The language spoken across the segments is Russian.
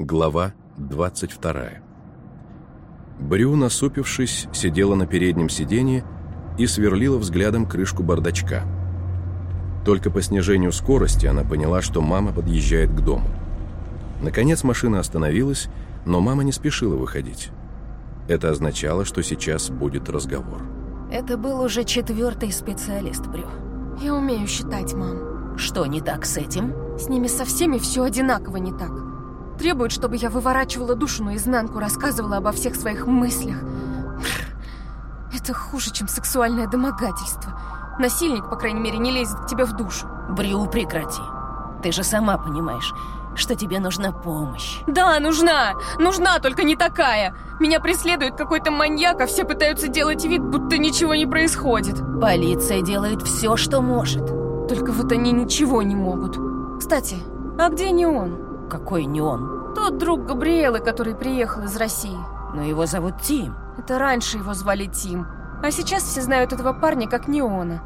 Глава 22 Брю, насупившись, сидела на переднем сиденье и сверлила взглядом крышку бардачка. Только по снижению скорости она поняла, что мама подъезжает к дому. Наконец машина остановилась, но мама не спешила выходить. Это означало, что сейчас будет разговор. Это был уже четвертый специалист, Брю. Я умею считать, мам. Что не так с этим? С ними со всеми все одинаково не так. Требуют, чтобы я выворачивала душу наизнанку, рассказывала обо всех своих мыслях. Это хуже, чем сексуальное домогательство. Насильник, по крайней мере, не лезет к тебе в душу. Брю, прекрати. Ты же сама понимаешь, что тебе нужна помощь. Да, нужна! Нужна, только не такая! Меня преследует какой-то маньяк, а все пытаются делать вид, будто ничего не происходит. Полиция делает все, что может. Только вот они ничего не могут. Кстати, а где не он? Какой не он? Тот друг Габриэлы, который приехал из России. Но его зовут Тим. Это раньше его звали Тим. А сейчас все знают этого парня как Неона.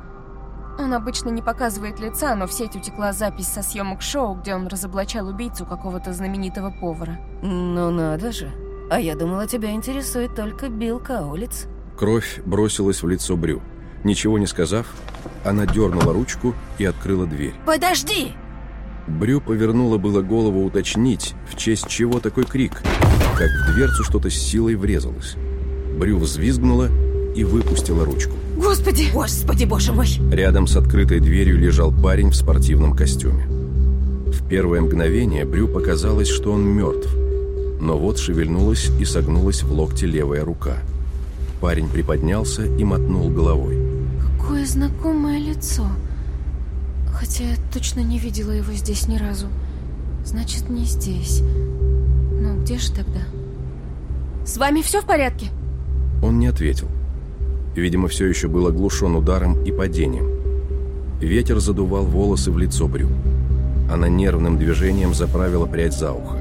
Он обычно не показывает лица, но в сеть утекла запись со съемок шоу, где он разоблачал убийцу какого-то знаменитого повара. Ну надо же. А я думала, тебя интересует только Билл Каулиц. Кровь бросилась в лицо Брю. Ничего не сказав, она дернула ручку и открыла дверь. «Подожди!» Брю повернула было голову уточнить, в честь чего такой крик, как в дверцу что-то с силой врезалось. Брю взвизгнула и выпустила ручку. Господи! Господи, боже мой! Рядом с открытой дверью лежал парень в спортивном костюме. В первое мгновение Брю показалось, что он мертв. Но вот шевельнулась и согнулась в локте левая рука. Парень приподнялся и мотнул головой. Какое знакомое лицо. Хотя я точно не видела его здесь ни разу. Значит, не здесь. Ну, где же тогда? С вами все в порядке? Он не ответил. Видимо, все еще был оглушен ударом и падением. Ветер задувал волосы в лицо Брю. Она нервным движением заправила прядь за ухо.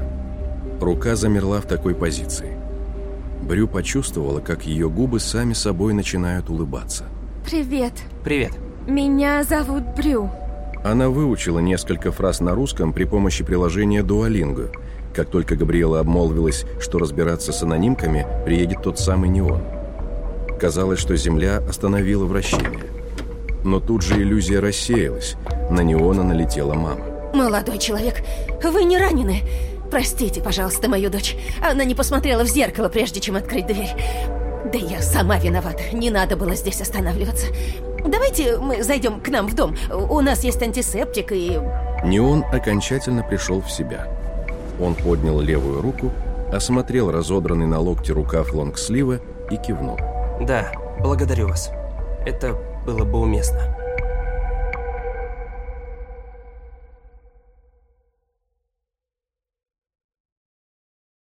Рука замерла в такой позиции. Брю почувствовала, как ее губы сами собой начинают улыбаться. Привет. Привет. Меня зовут Брю. Она выучила несколько фраз на русском при помощи приложения Duolingo. Как только Габриэла обмолвилась, что разбираться с анонимками приедет тот самый неон. Казалось, что Земля остановила вращение. Но тут же иллюзия рассеялась. На неона налетела мама. Молодой человек, вы не ранены? Простите, пожалуйста, мою дочь. Она не посмотрела в зеркало, прежде чем открыть дверь. Да я сама виновата. Не надо было здесь останавливаться. Давайте мы зайдем к нам в дом. У нас есть антисептик и... Неон окончательно пришел в себя. Он поднял левую руку, осмотрел разодранный на локте рукав лонгслива и кивнул. Да, благодарю вас. Это было бы уместно.